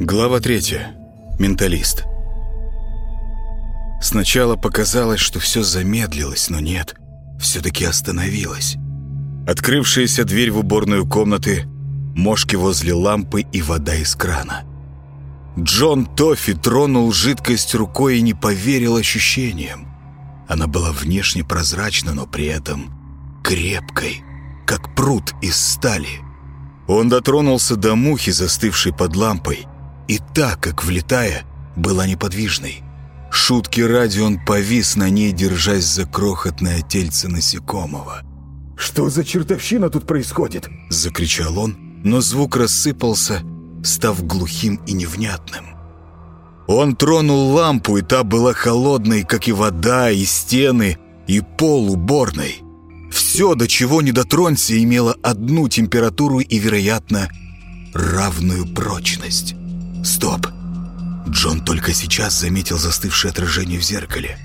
Глава 3. Менталист. Сначала показалось, что все замедлилось, но нет, все-таки остановилось. Открывшаяся дверь в уборную комнаты, мошки возле лампы и вода из крана. Джон Тоффи тронул жидкость рукой и не поверил ощущениям. Она была внешне прозрачна, но при этом крепкой, как пруд из стали. Он дотронулся до мухи, застывшей под лампой, и так, как влетая, была неподвижной. Шутки ради он повис на ней, держась за крохотное тельце насекомого. «Что за чертовщина тут происходит?» — закричал он, но звук рассыпался, став глухим и невнятным. Он тронул лампу, и та была холодной, как и вода, и стены, и пол уборной. Все, до чего не дотронься, имело одну температуру и, вероятно, равную прочность. Стоп! Джон только сейчас заметил застывшее отражение в зеркале.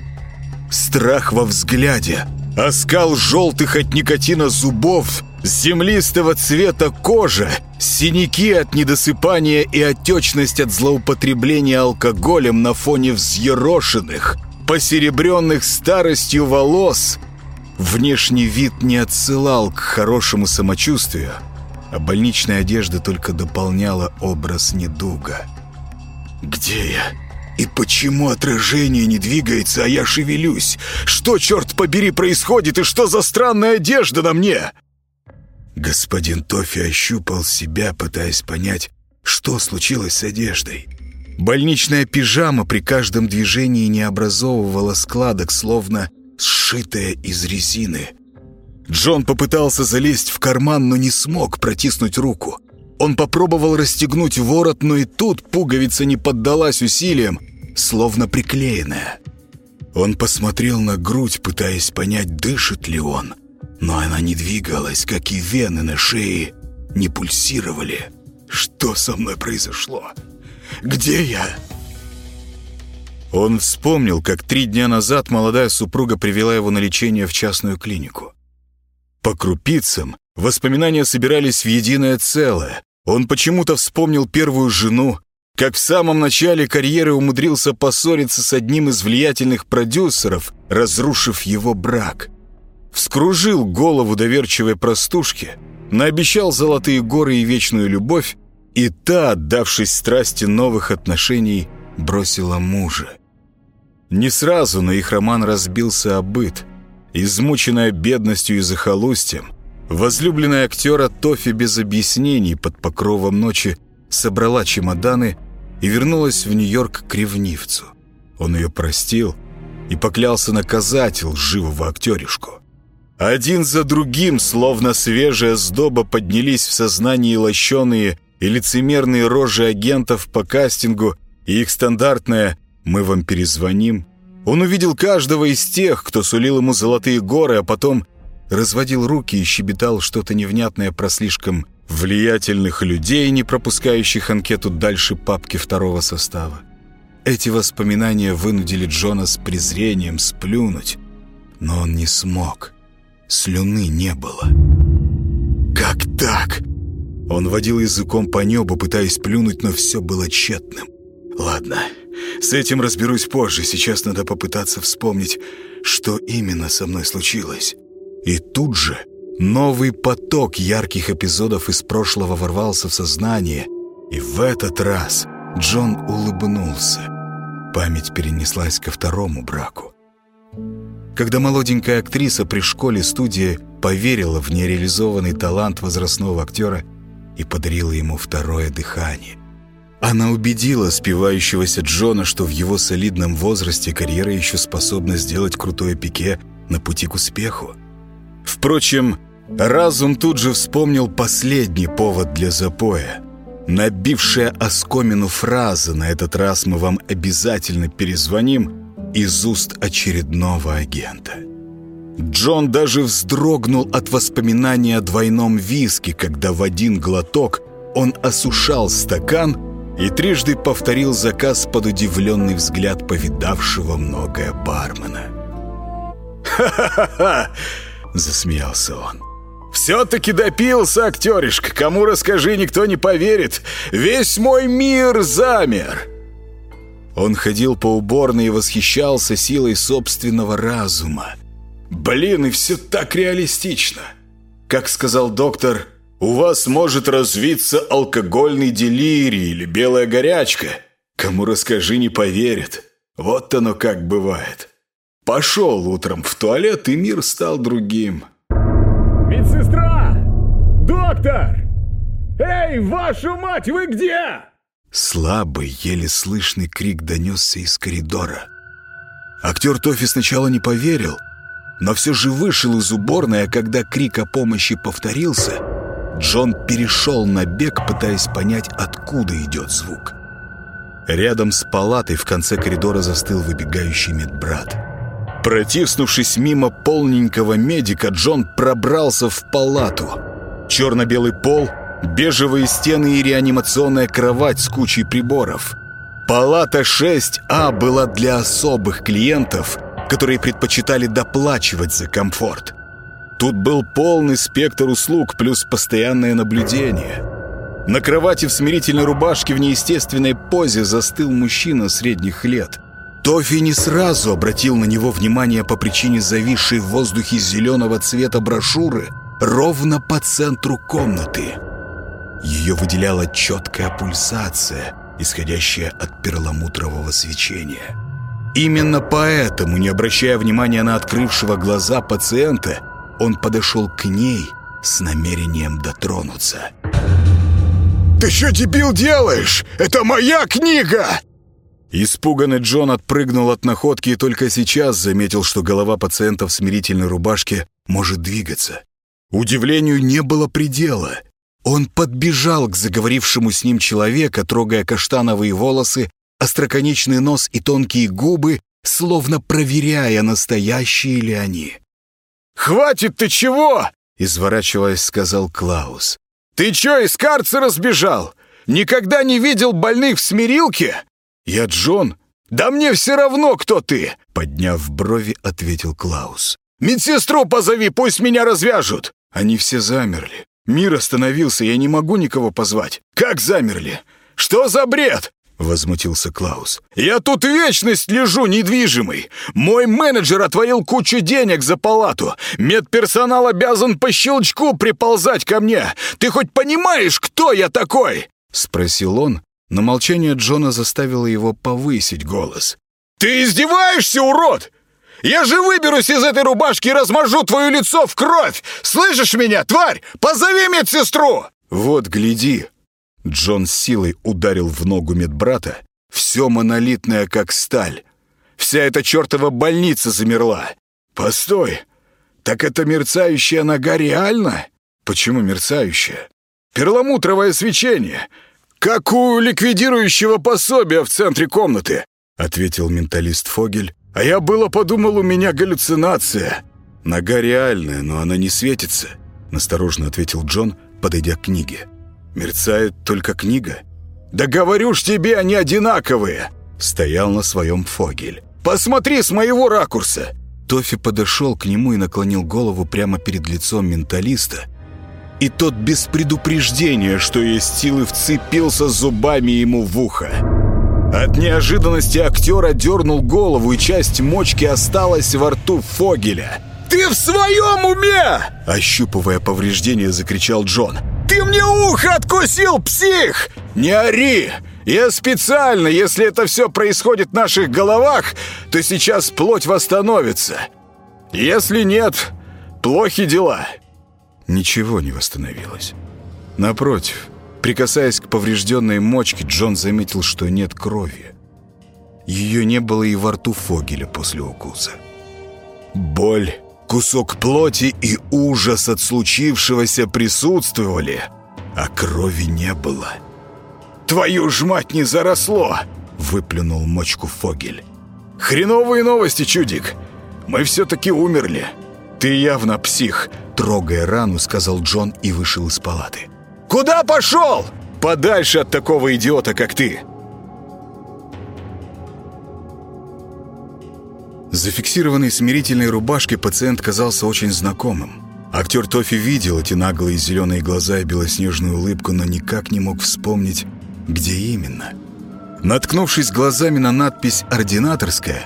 Страх во взгляде, оскал желтых от никотина зубов, землистого цвета кожа, синяки от недосыпания и отечность от злоупотребления алкоголем на фоне взъерошенных, посеребренных старостью волос. Внешний вид не отсылал к хорошему самочувствию, а больничная одежда только дополняла образ недуга. «Где я? И почему отражение не двигается, а я шевелюсь? Что, черт побери, происходит, и что за странная одежда на мне?» Господин Тофи ощупал себя, пытаясь понять, что случилось с одеждой. Больничная пижама при каждом движении не образовывала складок, словно сшитая из резины. Джон попытался залезть в карман, но не смог протиснуть руку. Он попробовал расстегнуть ворот, но и тут пуговица не поддалась усилиям, словно приклеенная. Он посмотрел на грудь, пытаясь понять, дышит ли он, но она не двигалась, как и вены на шее не пульсировали. Что со мной произошло? Где я? Он вспомнил, как три дня назад молодая супруга привела его на лечение в частную клинику. По крупицам воспоминания собирались в единое целое. Он почему-то вспомнил первую жену, как в самом начале карьеры умудрился поссориться с одним из влиятельных продюсеров, разрушив его брак. Вскружил голову доверчивой простушке, наобещал золотые горы и вечную любовь, и та, отдавшись страсти новых отношений, бросила мужа. Не сразу, но их роман разбился о быт – Измученная бедностью и захолустьем, возлюбленная актера Тофи без объяснений под покровом ночи собрала чемоданы и вернулась в Нью-Йорк к ревнивцу. Он ее простил и поклялся наказать лживого актеришку. Один за другим, словно свежая сдоба, поднялись в сознании лощеные и лицемерные рожи агентов по кастингу и их стандартное «мы вам перезвоним» Он увидел каждого из тех, кто сулил ему золотые горы, а потом разводил руки и щебетал что-то невнятное про слишком влиятельных людей, не пропускающих анкету дальше папки второго состава. Эти воспоминания вынудили Джона с презрением сплюнуть, но он не смог. Слюны не было. «Как так?» Он водил языком по небу, пытаясь плюнуть, но все было тщетным. «Ладно, с этим разберусь позже. Сейчас надо попытаться вспомнить, что именно со мной случилось. И тут же новый поток ярких эпизодов из прошлого ворвался в сознание. И в этот раз Джон улыбнулся. Память перенеслась ко второму браку. Когда молоденькая актриса при школе студии поверила в нереализованный талант возрастного актера и подарила ему второе дыхание. Она убедила спивающегося Джона, что в его солидном возрасте карьера еще способна сделать крутое пике на пути к успеху. Впрочем, разум тут же вспомнил последний повод для запоя. Набившая оскомину фраза «На этот раз мы вам обязательно перезвоним» из уст очередного агента. Джон даже вздрогнул от воспоминания о двойном виске, когда в один глоток он осушал стакан и трижды повторил заказ под удивленный взгляд повидавшего многое бармена. «Ха-ха-ха!» — засмеялся он. «В Все-таки допился, актеришка. Кому расскажи, никто не поверит. Весь мой мир замер. Он ходил по уборной и восхищался силой собственного разума. Блин, и все так реалистично. Как сказал доктор, у вас может развиться алкогольный делирий или белая горячка. Кому расскажи, не поверит. Вот оно как бывает. Пошел утром в туалет, и мир стал другим. Медсестра! Доктор! Эй, вашу мать, вы где? Слабый, еле слышный крик донесся из коридора. Актер Тофи сначала не поверил, но все же вышел из уборной, а когда крик о помощи повторился, Джон перешел на бег, пытаясь понять, откуда идет звук. Рядом с палатой в конце коридора застыл выбегающий медбрат. Протиснувшись мимо полненького медика, Джон пробрался в палату. Черно-белый пол, бежевые стены и реанимационная кровать с кучей приборов. Палата 6А была для особых клиентов, которые предпочитали доплачивать за комфорт. Тут был полный спектр услуг плюс постоянное наблюдение. На кровати в смирительной рубашке в неестественной позе застыл мужчина средних лет. Тофи не сразу обратил на него внимание по причине зависшей в воздухе зеленого цвета брошюры ровно по центру комнаты. Ее выделяла четкая пульсация, исходящая от перламутрового свечения. Именно поэтому, не обращая внимания на открывшего глаза пациента, он подошел к ней с намерением дотронуться. «Ты что, дебил, делаешь? Это моя книга!» Испуганный Джон отпрыгнул от находки и только сейчас заметил, что голова пациента в смирительной рубашке может двигаться. Удивлению не было предела. Он подбежал к заговорившему с ним человека, трогая каштановые волосы, остроконечный нос и тонкие губы, словно проверяя, настоящие ли они. «Хватит ты чего?» — изворачиваясь, сказал Клаус. «Ты чё, из карцера сбежал? Никогда не видел больных в смирилке?» «Я Джон». «Да мне все равно, кто ты!» Подняв брови, ответил Клаус. «Медсестру позови, пусть меня развяжут!» Они все замерли. Мир остановился, я не могу никого позвать. «Как замерли? Что за бред?» — возмутился Клаус. «Я тут вечность лежу недвижимый. Мой менеджер отвалил кучу денег за палату. Медперсонал обязан по щелчку приползать ко мне. Ты хоть понимаешь, кто я такой?» — спросил он, но молчание Джона заставило его повысить голос. «Ты издеваешься, урод? Я же выберусь из этой рубашки и размажу твое лицо в кровь! Слышишь меня, тварь? Позови медсестру!» «Вот, гляди!» Джон силой ударил в ногу медбрата. Все монолитное, как сталь. Вся эта чертова больница замерла. Постой, так это мерцающая нога реально? Почему мерцающая? Перламутровое свечение. Как у ликвидирующего пособия в центре комнаты, ответил менталист Фогель. А я было подумал, у меня галлюцинация. Нога реальная, но она не светится, насторожно ответил Джон, подойдя к книге. Мерцает только книга. «Да говорю ж тебе, они одинаковые!» Стоял на своем Фогель. «Посмотри с моего ракурса!» Тофи подошел к нему и наклонил голову прямо перед лицом менталиста. И тот без предупреждения, что есть силы, вцепился зубами ему в ухо. От неожиданности актер дернул голову, и часть мочки осталась во рту Фогеля. «Ты в своем уме?» Ощупывая повреждение, закричал Джон. «Ты мне ухо откусил, псих!» «Не ори! Я специально, если это все происходит в наших головах, то сейчас плоть восстановится. Если нет, плохи дела». Ничего не восстановилось. Напротив, прикасаясь к поврежденной мочке, Джон заметил, что нет крови. Ее не было и во рту Фогеля после укуса. Боль Кусок плоти и ужас от случившегося присутствовали, а крови не было. «Твою ж мать не заросло!» — выплюнул мочку Фогель. «Хреновые новости, чудик! Мы все-таки умерли! Ты явно псих!» Трогая рану, сказал Джон и вышел из палаты. «Куда пошел? Подальше от такого идиота, как ты!» Зафиксированной смирительной рубашке пациент казался очень знакомым. Актер Тофи видел эти наглые зеленые глаза и белоснежную улыбку, но никак не мог вспомнить, где именно. Наткнувшись глазами на надпись «Ординаторская»,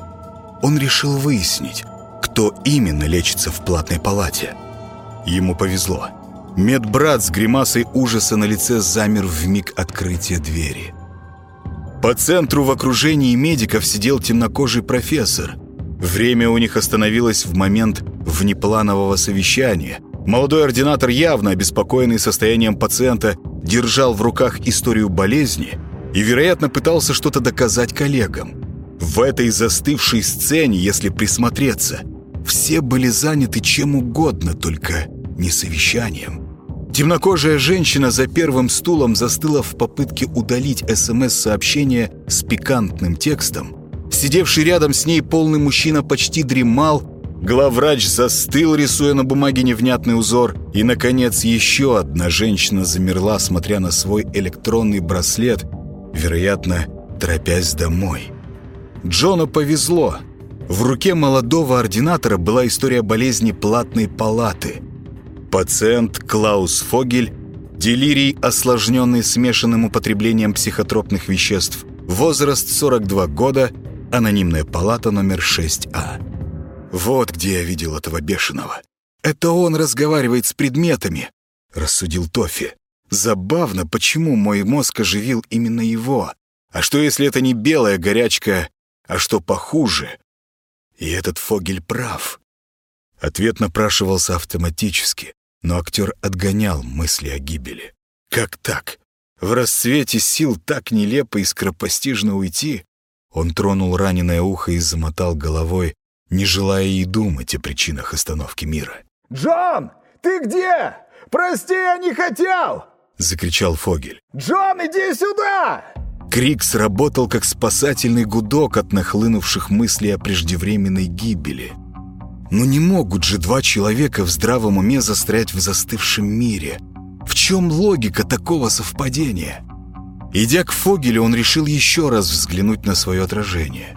он решил выяснить, кто именно лечится в платной палате. Ему повезло. Медбрат с гримасой ужаса на лице замер в миг открытия двери. По центру в окружении медиков сидел темнокожий профессор. Время у них остановилось в момент внепланового совещания. Молодой ординатор, явно обеспокоенный состоянием пациента, держал в руках историю болезни и, вероятно, пытался что-то доказать коллегам. В этой застывшей сцене, если присмотреться, все были заняты чем угодно, только не совещанием. Темнокожая женщина за первым стулом застыла в попытке удалить СМС-сообщение с пикантным текстом. Сидевший рядом с ней полный мужчина почти дремал, главврач застыл, рисуя на бумаге невнятный узор, и, наконец, еще одна женщина замерла, смотря на свой электронный браслет, вероятно, торопясь домой. Джону повезло. В руке молодого ординатора была история болезни платной палаты – Пациент Клаус Фогель, делирий, осложненный смешанным употреблением психотропных веществ, возраст 42 года, анонимная палата номер 6А. «Вот где я видел этого бешеного. Это он разговаривает с предметами», — рассудил Тофи. «Забавно, почему мой мозг оживил именно его. А что, если это не белая горячка, а что похуже? И этот Фогель прав». Ответ напрашивался автоматически но актер отгонял мысли о гибели. Как так? В расцвете сил так нелепо и скоропостижно уйти? Он тронул раненое ухо и замотал головой, не желая и думать о причинах остановки мира. «Джон, ты где? Прости, я не хотел!» — закричал Фогель. «Джон, иди сюда!» Крик сработал, как спасательный гудок от нахлынувших мыслей о преждевременной гибели — но не могут же два человека в здравом уме застрять в застывшем мире. В чем логика такого совпадения? Идя к Фогелю, он решил еще раз взглянуть на свое отражение.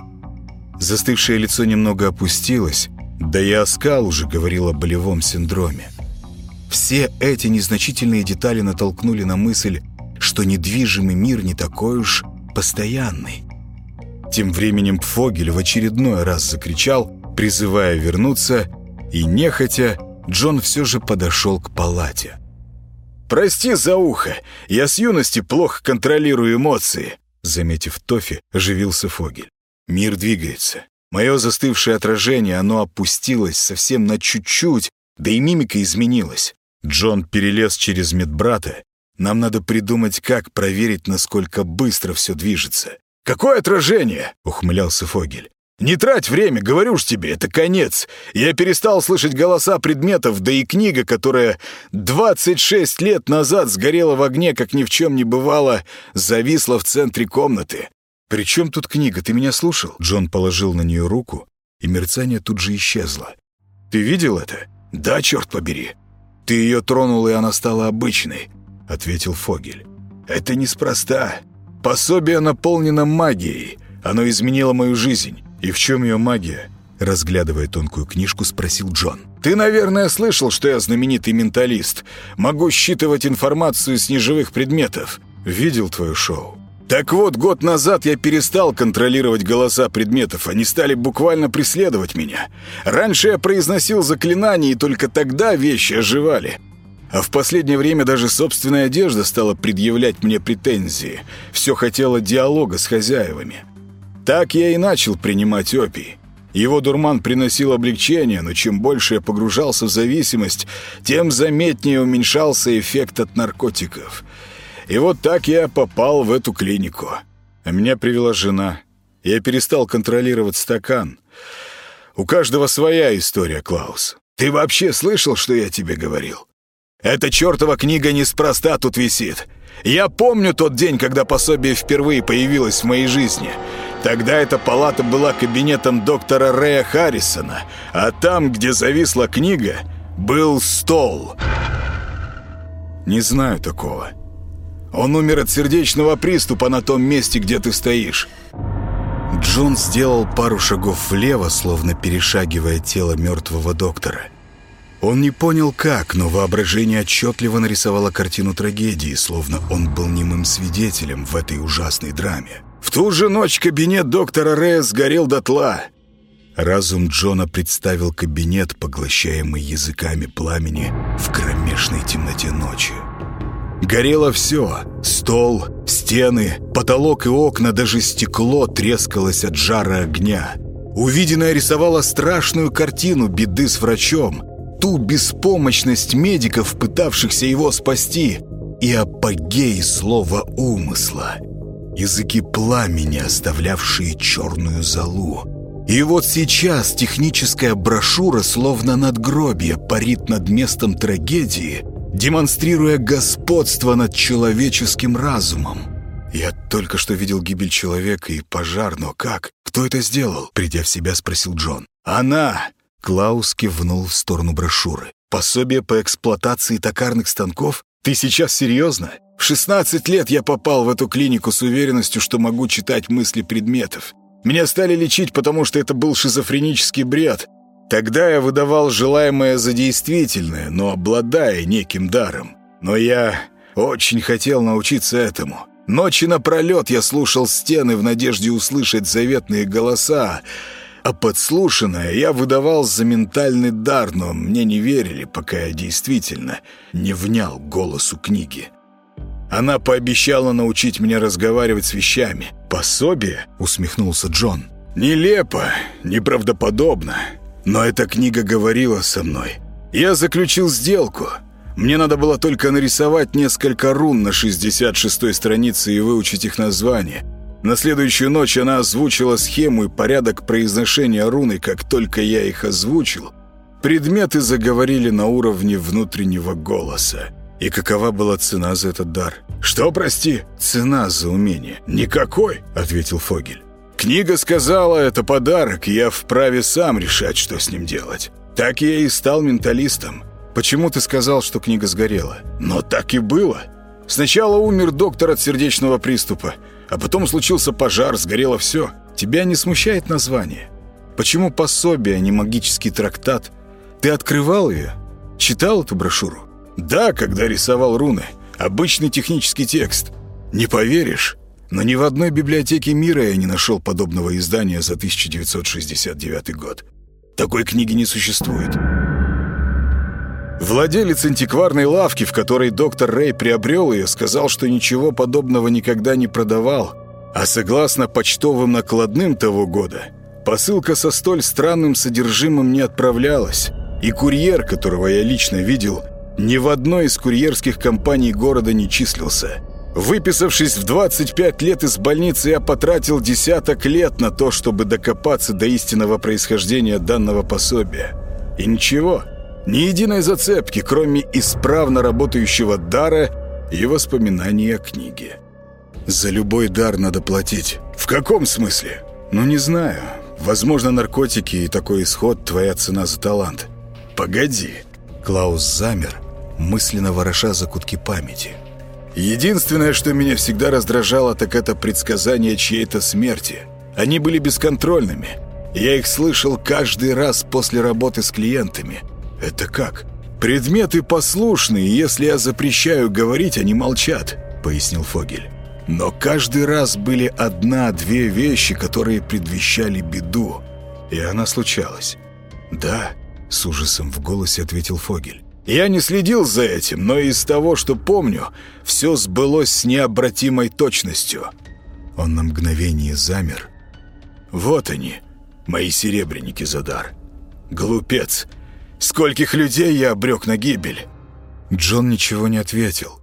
Застывшее лицо немного опустилось, да и оскал уже говорил о болевом синдроме. Все эти незначительные детали натолкнули на мысль, что недвижимый мир не такой уж постоянный. Тем временем Пфогель в очередной раз закричал, призывая вернуться, и нехотя Джон все же подошел к палате. «Прости за ухо, я с юности плохо контролирую эмоции», заметив Тофи, оживился Фогель. «Мир двигается. Мое застывшее отражение, оно опустилось совсем на чуть-чуть, да и мимика изменилась. Джон перелез через медбрата. Нам надо придумать, как проверить, насколько быстро все движется. «Какое отражение?» — ухмылялся Фогель. Не трать время, говорю ж тебе, это конец. Я перестал слышать голоса предметов, да и книга, которая 26 лет назад сгорела в огне, как ни в чем не бывало, зависла в центре комнаты. «При чем тут книга? Ты меня слушал?» Джон положил на нее руку, и мерцание тут же исчезло. «Ты видел это?» «Да, черт побери». «Ты ее тронул, и она стала обычной», — ответил Фогель. «Это неспроста. Пособие наполнено магией. Оно изменило мою жизнь». «И в чем ее магия?» Разглядывая тонкую книжку, спросил Джон. «Ты, наверное, слышал, что я знаменитый менталист. Могу считывать информацию с неживых предметов. Видел твое шоу?» Так вот, год назад я перестал контролировать голоса предметов, они стали буквально преследовать меня. Раньше я произносил заклинания, и только тогда вещи оживали. А в последнее время даже собственная одежда стала предъявлять мне претензии. Все хотело диалога с хозяевами. Так я и начал принимать опий. Его дурман приносил облегчение, но чем больше я погружался в зависимость, тем заметнее уменьшался эффект от наркотиков. И вот так я попал в эту клинику. Меня привела жена. Я перестал контролировать стакан. У каждого своя история, Клаус. Ты вообще слышал, что я тебе говорил? Эта чертова книга неспроста тут висит. Я помню тот день, когда пособие впервые появилось в моей жизни — Тогда эта палата была кабинетом доктора Рэя Харрисона, а там, где зависла книга, был стол. Не знаю такого. Он умер от сердечного приступа на том месте, где ты стоишь. Джон сделал пару шагов влево, словно перешагивая тело мертвого доктора. Он не понял как, но воображение отчетливо нарисовало картину трагедии, словно он был немым свидетелем в этой ужасной драме. В ту же ночь кабинет доктора Рея сгорел дотла. Разум Джона представил кабинет, поглощаемый языками пламени в кромешной темноте ночи. Горело все — стол, стены, потолок и окна, даже стекло трескалось от жара огня. Увиденное рисовало страшную картину беды с врачом, ту беспомощность медиков, пытавшихся его спасти, и апогей слова умысла. Языки пламени, оставлявшие черную залу. И вот сейчас техническая брошюра, словно надгробие, парит над местом трагедии, демонстрируя господство над человеческим разумом. «Я только что видел гибель человека и пожар, но как? Кто это сделал?» Придя в себя, спросил Джон. «Она!» Клаус кивнул в сторону брошюры. «Пособие по эксплуатации токарных станков? Ты сейчас серьезно? В 16 лет я попал в эту клинику с уверенностью, что могу читать мысли предметов. Меня стали лечить, потому что это был шизофренический бред. Тогда я выдавал желаемое за действительное, но обладая неким даром. Но я очень хотел научиться этому. Ночи напролет я слушал стены в надежде услышать заветные голоса, а подслушанное я выдавал за ментальный дар, но мне не верили, пока я действительно не внял голосу книги. Она пообещала научить меня разговаривать с вещами. «Пособие?» — усмехнулся Джон. «Нелепо, неправдоподобно. Но эта книга говорила со мной. Я заключил сделку. Мне надо было только нарисовать несколько рун на 66-й странице и выучить их название. На следующую ночь она озвучила схему и порядок произношения руны, как только я их озвучил. Предметы заговорили на уровне внутреннего голоса. И какова была цена за этот дар? Что, прости? Цена за умение. Никакой, ответил Фогель. Книга сказала, это подарок, я вправе сам решать, что с ним делать. Так я и стал менталистом. Почему ты сказал, что книга сгорела? Но так и было. Сначала умер доктор от сердечного приступа, а потом случился пожар, сгорело все. Тебя не смущает название? Почему пособие, а не магический трактат? Ты открывал ее? Читал эту брошюру? Да, когда рисовал руны. Обычный технический текст. Не поверишь, но ни в одной библиотеке мира я не нашел подобного издания за 1969 год. Такой книги не существует. Владелец антикварной лавки, в которой доктор Рэй приобрел ее, сказал, что ничего подобного никогда не продавал, а согласно почтовым накладным того года, посылка со столь странным содержимым не отправлялась, и курьер, которого я лично видел, ни в одной из курьерских компаний города не числился. Выписавшись в 25 лет из больницы, я потратил десяток лет на то, чтобы докопаться до истинного происхождения данного пособия. И ничего, ни единой зацепки, кроме исправно работающего дара и воспоминаний о книге. За любой дар надо платить. В каком смысле? Ну, не знаю. Возможно, наркотики и такой исход – твоя цена за талант. Погоди. Клаус замер, мысленно вороша закутки памяти. Единственное, что меня всегда раздражало, так это предсказания чьей-то смерти. Они были бесконтрольными. Я их слышал каждый раз после работы с клиентами – «Это как?» «Предметы послушные, если я запрещаю говорить, они молчат», — пояснил Фогель. «Но каждый раз были одна-две вещи, которые предвещали беду, и она случалась». «Да», — с ужасом в голосе ответил Фогель. «Я не следил за этим, но из того, что помню, все сбылось с необратимой точностью». Он на мгновение замер. «Вот они, мои серебряники за дар. Глупец!» Скольких людей я обрек на гибель?» Джон ничего не ответил.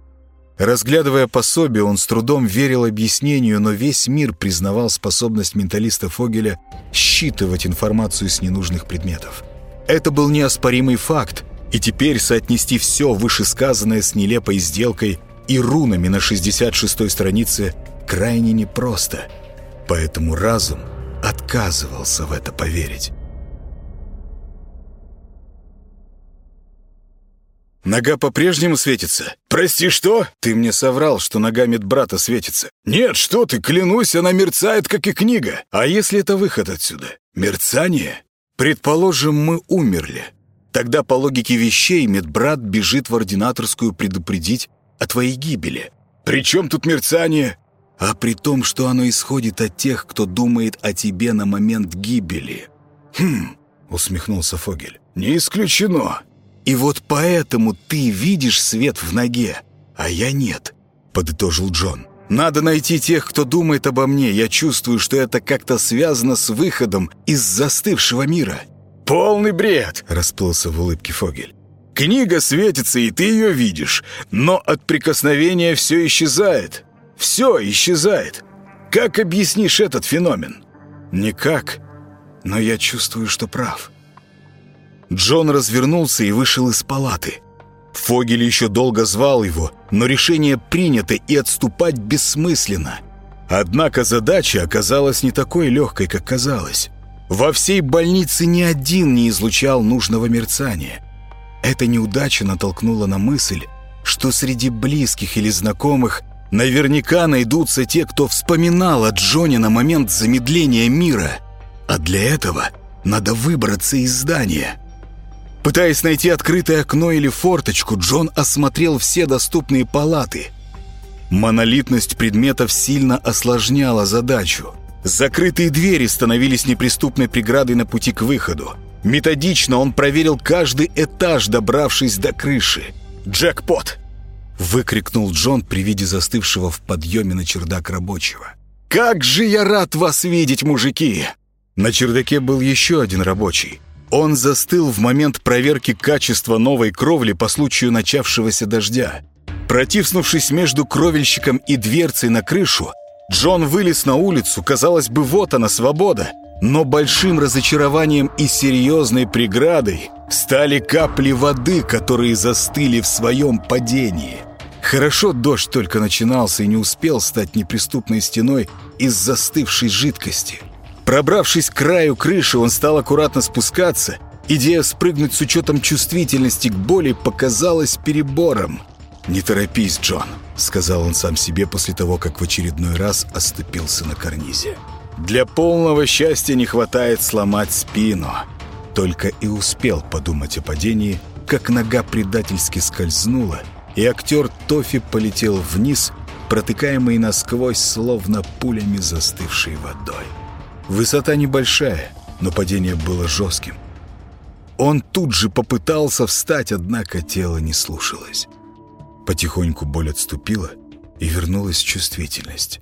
Разглядывая пособие, он с трудом верил объяснению, но весь мир признавал способность менталиста Фогеля считывать информацию с ненужных предметов. Это был неоспоримый факт, и теперь соотнести все вышесказанное с нелепой сделкой и рунами на 66-й странице крайне непросто. Поэтому разум отказывался в это поверить. Нога по-прежнему светится. Прости, что? Ты мне соврал, что нога медбрата светится. Нет, что ты, клянусь, она мерцает, как и книга. А если это выход отсюда? Мерцание? Предположим, мы умерли. Тогда, по логике вещей, медбрат бежит в ординаторскую предупредить о твоей гибели. «При чем тут мерцание?» «А при том, что оно исходит от тех, кто думает о тебе на момент гибели». «Хм», — усмехнулся Фогель, — «не исключено». «И вот поэтому ты видишь свет в ноге, а я нет», — подытожил Джон. «Надо найти тех, кто думает обо мне. Я чувствую, что это как-то связано с выходом из застывшего мира». «Полный бред!» — расплылся в улыбке Фогель. «Книга светится, и ты ее видишь, но от прикосновения все исчезает. Все исчезает. Как объяснишь этот феномен?» «Никак, но я чувствую, что прав». Джон развернулся и вышел из палаты. Фогель еще долго звал его, но решение принято и отступать бессмысленно. Однако задача оказалась не такой легкой, как казалось. Во всей больнице ни один не излучал нужного мерцания. Эта неудача натолкнула на мысль, что среди близких или знакомых наверняка найдутся те, кто вспоминал о Джоне на момент замедления мира. А для этого надо выбраться из здания. Пытаясь найти открытое окно или форточку, Джон осмотрел все доступные палаты. Монолитность предметов сильно осложняла задачу. Закрытые двери становились неприступной преградой на пути к выходу. Методично он проверил каждый этаж, добравшись до крыши. «Джекпот!» — выкрикнул Джон при виде застывшего в подъеме на чердак рабочего. «Как же я рад вас видеть, мужики!» На чердаке был еще один рабочий. Он застыл в момент проверки качества новой кровли по случаю начавшегося дождя. Протиснувшись между кровельщиком и дверцей на крышу, Джон вылез на улицу, казалось бы, вот она, свобода. Но большим разочарованием и серьезной преградой стали капли воды, которые застыли в своем падении. Хорошо дождь только начинался и не успел стать неприступной стеной из застывшей жидкости. Пробравшись к краю крыши, он стал аккуратно спускаться. Идея спрыгнуть с учетом чувствительности к боли показалась перебором. «Не торопись, Джон», — сказал он сам себе после того, как в очередной раз оступился на карнизе. «Для полного счастья не хватает сломать спину». Только и успел подумать о падении, как нога предательски скользнула, и актер Тофи полетел вниз, протыкаемый насквозь, словно пулями застывшей водой. Высота небольшая, но падение было жестким. Он тут же попытался встать, однако тело не слушалось. Потихоньку боль отступила, и вернулась чувствительность.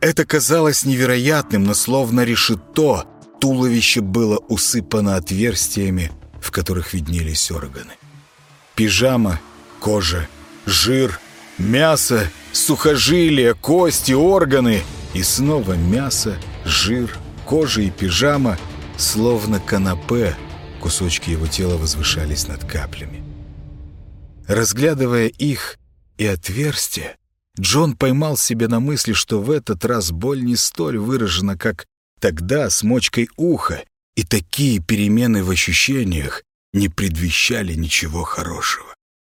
Это казалось невероятным, но словно решето, туловище было усыпано отверстиями, в которых виднелись органы. Пижама, кожа, жир, мясо, сухожилия, кости, органы и снова мясо, жир, кожа и пижама, словно канапе, кусочки его тела возвышались над каплями. Разглядывая их и отверстия, Джон поймал себя на мысли, что в этот раз боль не столь выражена, как тогда с мочкой уха, и такие перемены в ощущениях не предвещали ничего хорошего.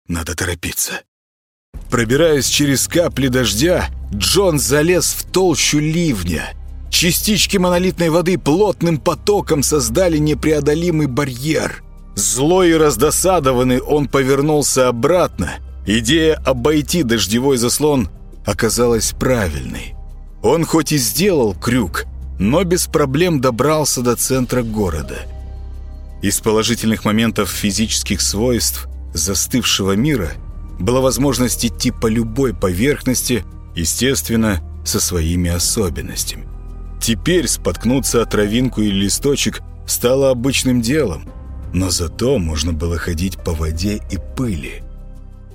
Надо торопиться. Пробираясь через капли дождя, Джон залез в толщу ливня. Частички монолитной воды плотным потоком создали непреодолимый барьер — Злой и раздосадованный он повернулся обратно. Идея обойти дождевой заслон оказалась правильной. Он хоть и сделал крюк, но без проблем добрался до центра города. Из положительных моментов физических свойств застывшего мира была возможность идти по любой поверхности, естественно, со своими особенностями. Теперь споткнуться о травинку или листочек стало обычным делом – но зато можно было ходить по воде и пыли.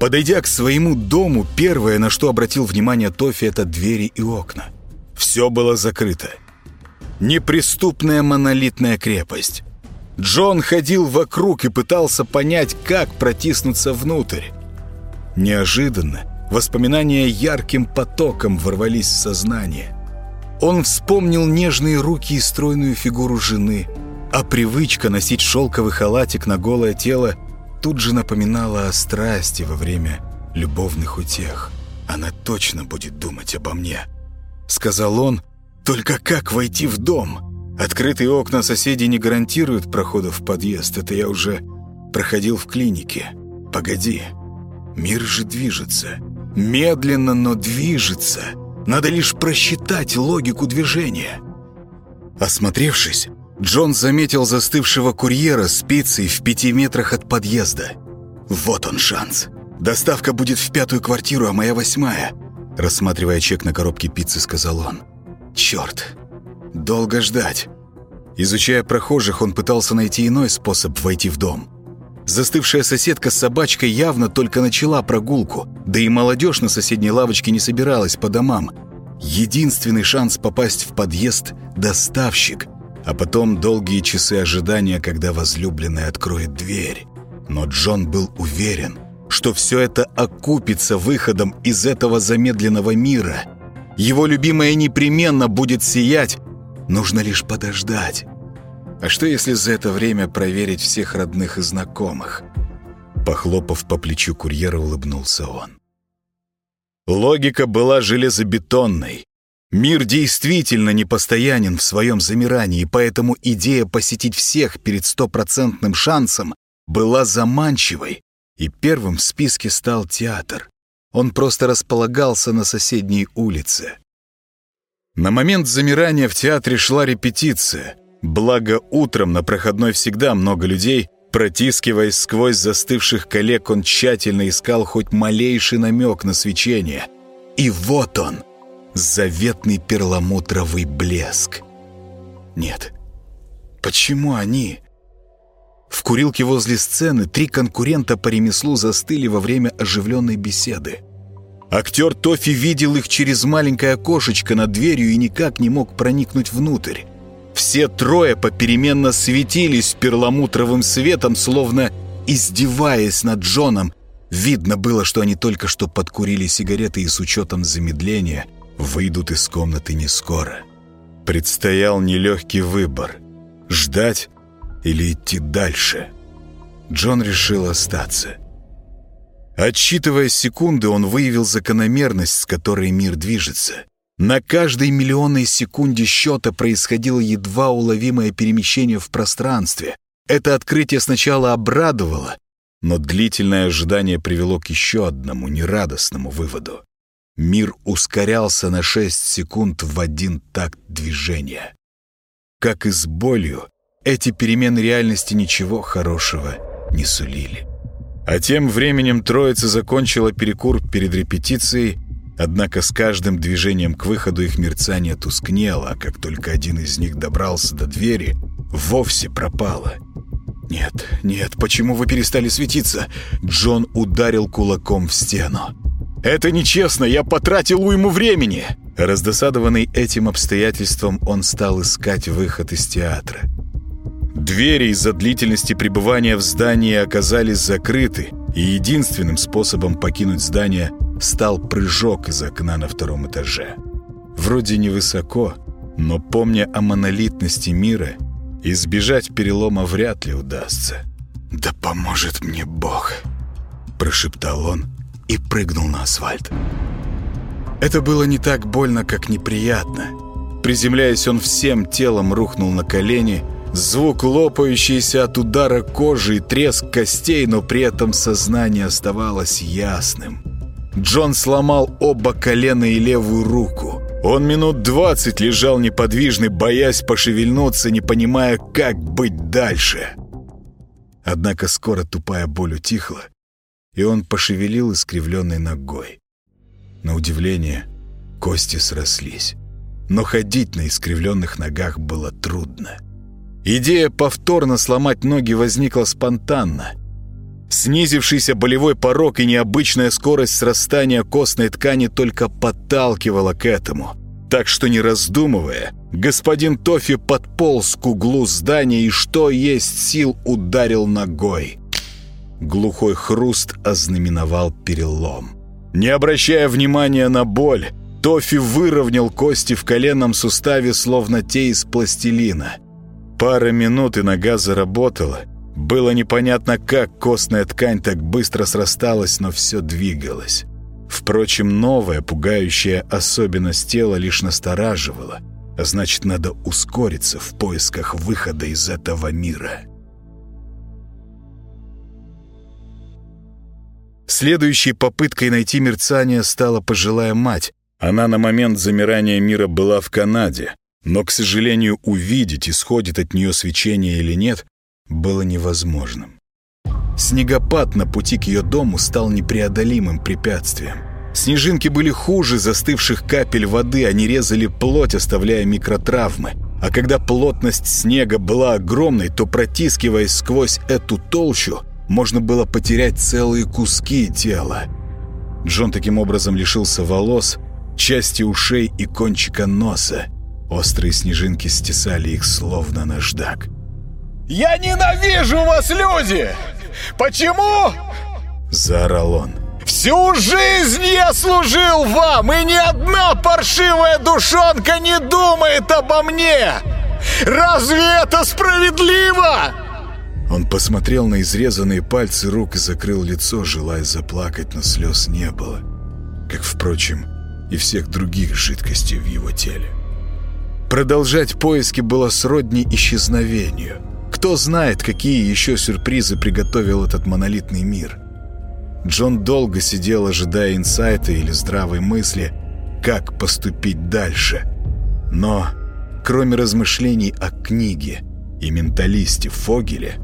Подойдя к своему дому, первое, на что обратил внимание Тофи, это двери и окна. Все было закрыто. Неприступная монолитная крепость. Джон ходил вокруг и пытался понять, как протиснуться внутрь. Неожиданно воспоминания ярким потоком ворвались в сознание. Он вспомнил нежные руки и стройную фигуру жены – а привычка носить шелковый халатик на голое тело тут же напоминала о страсти во время любовных утех. «Она точно будет думать обо мне», — сказал он. «Только как войти в дом? Открытые окна соседей не гарантируют прохода в подъезд, это я уже проходил в клинике. Погоди, мир же движется. Медленно, но движется. Надо лишь просчитать логику движения. Осмотревшись, Джон заметил застывшего курьера с пиццей в пяти метрах от подъезда. Вот он шанс. Доставка будет в пятую квартиру, а моя восьмая. Рассматривая чек на коробке пиццы, сказал он. Черт, долго ждать. Изучая прохожих, он пытался найти иной способ войти в дом. Застывшая соседка с собачкой явно только начала прогулку, да и молодежь на соседней лавочке не собиралась по домам. Единственный шанс попасть в подъезд – доставщик, а потом долгие часы ожидания, когда возлюбленная откроет дверь. Но Джон был уверен, что все это окупится выходом из этого замедленного мира. Его любимая непременно будет сиять, нужно лишь подождать. А что, если за это время проверить всех родных и знакомых? Похлопав по плечу курьера, улыбнулся он. Логика была железобетонной. Мир действительно непостоянен в своем замирании, поэтому идея посетить всех перед стопроцентным шансом была заманчивой, и первым в списке стал театр. Он просто располагался на соседней улице. На момент замирания в театре шла репетиция. Благо, утром на проходной всегда много людей. Протискиваясь сквозь застывших коллег, он тщательно искал хоть малейший намек на свечение. И вот он, заветный перламутровый блеск. Нет, почему они в курилке возле сцены три конкурента по ремеслу застыли во время оживленной беседы. Актер Тофи видел их через маленькое окошечко над дверью и никак не мог проникнуть внутрь. Все трое попеременно светились перламутровым светом, словно издеваясь над Джоном. Видно было, что они только что подкурили сигареты и с учетом замедления выйдут из комнаты не скоро. Предстоял нелегкий выбор — ждать или идти дальше. Джон решил остаться. Отсчитывая секунды, он выявил закономерность, с которой мир движется. На каждой миллионной секунде счета происходило едва уловимое перемещение в пространстве. Это открытие сначала обрадовало, но длительное ожидание привело к еще одному нерадостному выводу. Мир ускорялся на 6 секунд в один такт движения. Как и с болью, эти перемены реальности ничего хорошего не сулили. А тем временем троица закончила перекур перед репетицией, однако с каждым движением к выходу их мерцание тускнело, а как только один из них добрался до двери, вовсе пропало. «Нет, нет, почему вы перестали светиться?» Джон ударил кулаком в стену. «Это нечестно, я потратил уйму времени!» Раздосадованный этим обстоятельством, он стал искать выход из театра. Двери из-за длительности пребывания в здании оказались закрыты, и единственным способом покинуть здание стал прыжок из окна на втором этаже. Вроде невысоко, но помня о монолитности мира, избежать перелома вряд ли удастся. «Да поможет мне Бог!» – прошептал он и прыгнул на асфальт. Это было не так больно, как неприятно. Приземляясь, он всем телом рухнул на колени – Звук лопающийся от удара кожи и треск костей, но при этом сознание оставалось ясным. Джон сломал оба колена и левую руку. Он минут двадцать лежал неподвижный, боясь пошевельнуться, не понимая, как быть дальше. Однако скоро тупая боль утихла, и он пошевелил искривленной ногой. На удивление, кости срослись, но ходить на искривленных ногах было трудно. Идея повторно сломать ноги возникла спонтанно. Снизившийся болевой порог и необычная скорость срастания костной ткани только подталкивала к этому. Так что, не раздумывая, господин Тофи подполз к углу здания и, что есть сил, ударил ногой. Глухой хруст ознаменовал перелом. Не обращая внимания на боль, Тофи выровнял кости в коленном суставе, словно те из пластилина – Пара минут, и нога заработала. Было непонятно, как костная ткань так быстро срасталась, но все двигалось. Впрочем, новая, пугающая особенность тела лишь настораживала, а значит, надо ускориться в поисках выхода из этого мира. Следующей попыткой найти мерцание стала пожилая мать. Она на момент замирания мира была в Канаде, но, к сожалению, увидеть, исходит от нее свечение или нет, было невозможным. Снегопад на пути к ее дому стал непреодолимым препятствием. Снежинки были хуже застывших капель воды, они резали плоть, оставляя микротравмы. А когда плотность снега была огромной, то, протискиваясь сквозь эту толщу, можно было потерять целые куски тела. Джон таким образом лишился волос, части ушей и кончика носа. Острые снежинки стесали их словно наждак. «Я ненавижу вас, люди! Почему?» Заорал он. «Всю жизнь я служил вам, и ни одна паршивая душонка не думает обо мне! Разве это справедливо?» Он посмотрел на изрезанные пальцы рук и закрыл лицо, желая заплакать, но слез не было. Как, впрочем, и всех других жидкостей в его теле. Продолжать поиски было сродни исчезновению. Кто знает, какие еще сюрпризы приготовил этот монолитный мир. Джон долго сидел, ожидая инсайта или здравой мысли, как поступить дальше. Но, кроме размышлений о книге и менталисте Фогеле,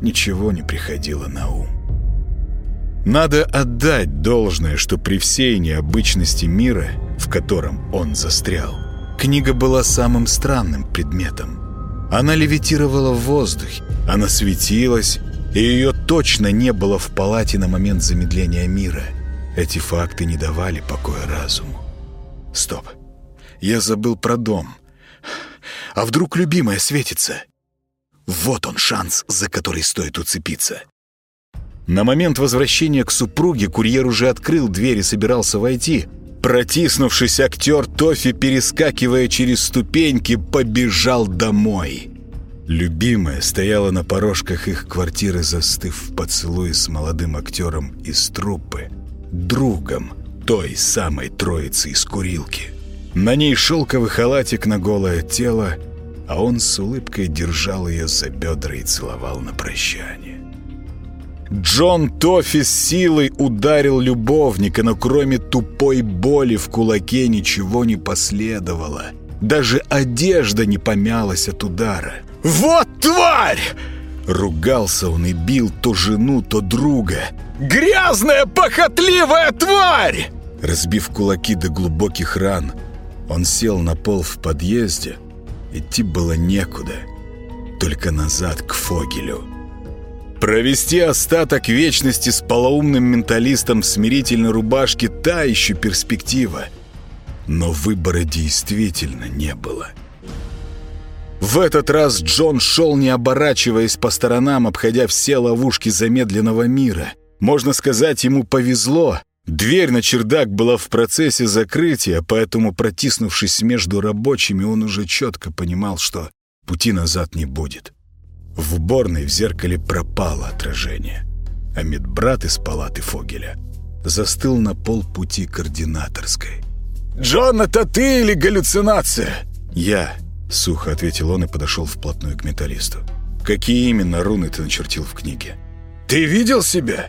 ничего не приходило на ум. Надо отдать должное, что при всей необычности мира, в котором он застрял, Книга была самым странным предметом. Она левитировала в воздухе, она светилась, и ее точно не было в палате на момент замедления мира. Эти факты не давали покоя разуму. Стоп. Я забыл про дом. А вдруг любимая светится? Вот он шанс, за который стоит уцепиться. На момент возвращения к супруге курьер уже открыл дверь и собирался войти — Протиснувшись, актер Тофи, перескакивая через ступеньки, побежал домой. Любимая стояла на порожках их квартиры, застыв в поцелуе с молодым актером из труппы, другом той самой троицы из курилки. На ней шелковый халатик на голое тело, а он с улыбкой держал ее за бедра и целовал на прощание. Джон Тофи с силой ударил любовника, но кроме тупой боли в кулаке ничего не последовало. Даже одежда не помялась от удара. «Вот тварь!» Ругался он и бил то жену, то друга. «Грязная, похотливая тварь!» Разбив кулаки до глубоких ран, он сел на пол в подъезде. Идти было некуда, только назад к Фогелю. Провести остаток вечности с полоумным менталистом в смирительной рубашке – та еще перспектива. Но выбора действительно не было. В этот раз Джон шел, не оборачиваясь по сторонам, обходя все ловушки замедленного мира. Можно сказать, ему повезло. Дверь на чердак была в процессе закрытия, поэтому, протиснувшись между рабочими, он уже четко понимал, что пути назад не будет. В уборной в зеркале пропало отражение, а медбрат из палаты Фогеля застыл на полпути координаторской. «Джон, это ты или галлюцинация?» «Я», — сухо ответил он и подошел вплотную к металлисту. «Какие именно руны ты начертил в книге?» «Ты видел себя?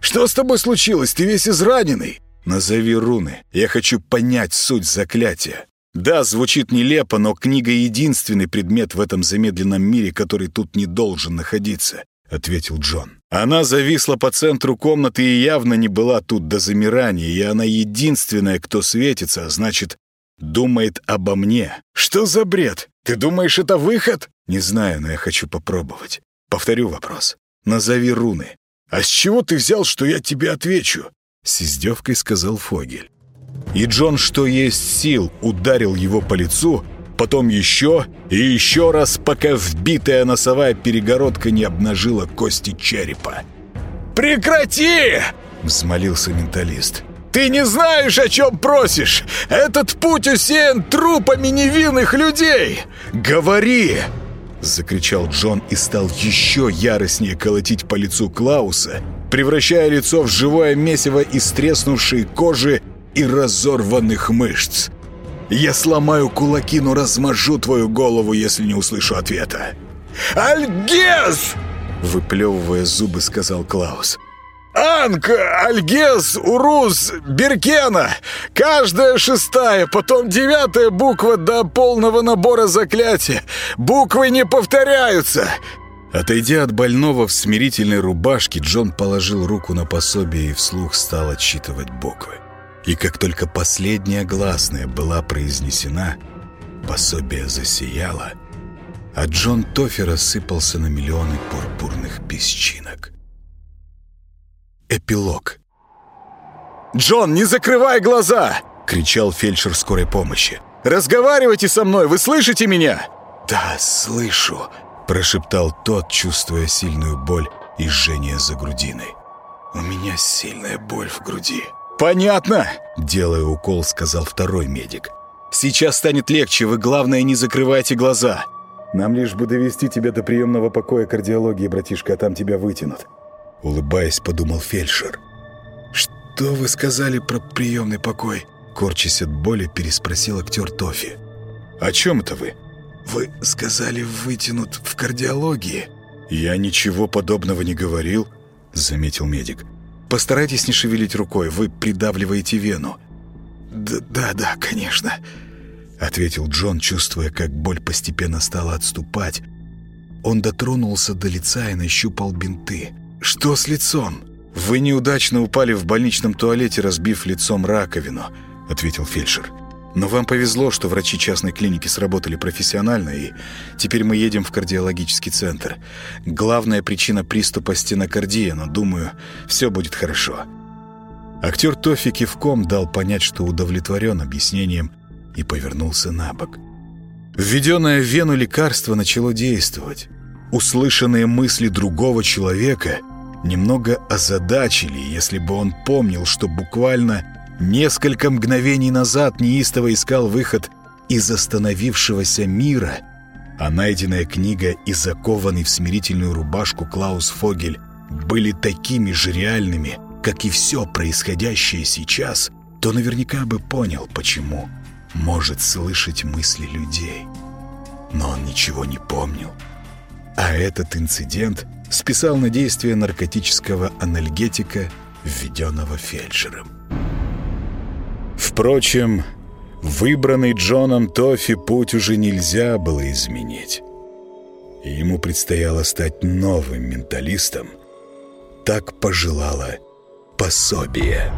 Что с тобой случилось? Ты весь израненный!» «Назови руны. Я хочу понять суть заклятия». Да, звучит нелепо, но книга — единственный предмет в этом замедленном мире, который тут не должен находиться, — ответил Джон. Она зависла по центру комнаты и явно не была тут до замирания, и она единственная, кто светится, а значит, думает обо мне. Что за бред? Ты думаешь, это выход? Не знаю, но я хочу попробовать. Повторю вопрос. Назови руны. А с чего ты взял, что я тебе отвечу? С издевкой сказал Фогель. И Джон, что есть сил, ударил его по лицу, потом еще и еще раз, пока вбитая носовая перегородка не обнажила кости черепа. «Прекрати!» — взмолился менталист. «Ты не знаешь, о чем просишь! Этот путь усеян трупами невинных людей! Говори!» Закричал Джон и стал еще яростнее колотить по лицу Клауса, превращая лицо в живое месиво из треснувшей кожи и разорванных мышц. Я сломаю кулаки, но размажу твою голову, если не услышу ответа. «Альгез!» Выплевывая зубы, сказал Клаус. Анг, Альгез, Урус, Беркена. Каждая шестая, потом девятая буква до полного набора заклятия. Буквы не повторяются. Отойдя от больного в смирительной рубашке, Джон положил руку на пособие и вслух стал отсчитывать буквы. И как только последняя гласная была произнесена, пособие засияло, а Джон Тоффи рассыпался на миллионы пурпурных песчинок. Эпилог. «Джон, не закрывай глаза!» — кричал фельдшер скорой помощи. «Разговаривайте со мной, вы слышите меня?» «Да, слышу», — прошептал тот, чувствуя сильную боль и жжение за грудиной. «У меня сильная боль в груди». «Понятно!» — делая укол, сказал второй медик. «Сейчас станет легче, вы, главное, не закрывайте глаза!» «Нам лишь бы довести тебя до приемного покоя кардиологии, братишка, а там тебя вытянут». Улыбаясь, подумал фельдшер. «Что вы сказали про приемный покой?» Корчась от боли, переспросил актер Тофи. «О чем это вы?» «Вы сказали, вытянут в кардиологии». «Я ничего подобного не говорил», — заметил медик. «Постарайтесь не шевелить рукой, вы придавливаете вену». «Да-да, конечно», — ответил Джон, чувствуя, как боль постепенно стала отступать. Он дотронулся до лица и нащупал бинты. «Что с лицом?» «Вы неудачно упали в больничном туалете, разбив лицом раковину», — ответил фельдшер. «Но вам повезло, что врачи частной клиники сработали профессионально, и теперь мы едем в кардиологический центр. Главная причина приступа стенокардия, но, думаю, все будет хорошо». Актер Тофи кивком дал понять, что удовлетворен объяснением, и повернулся на бок. Введенное в вену лекарство начало действовать. Услышанные мысли другого человека — немного озадачили, если бы он помнил, что буквально несколько мгновений назад неистово искал выход из остановившегося мира, а найденная книга и закованный в смирительную рубашку Клаус Фогель были такими же реальными, как и все происходящее сейчас, то наверняка бы понял, почему может слышать мысли людей. Но он ничего не помнил. А этот инцидент списал на действие наркотического анальгетика, введенного фельдшером. Впрочем, выбранный Джоном Тоффи путь уже нельзя было изменить. Ему предстояло стать новым менталистом. Так пожелало пособие.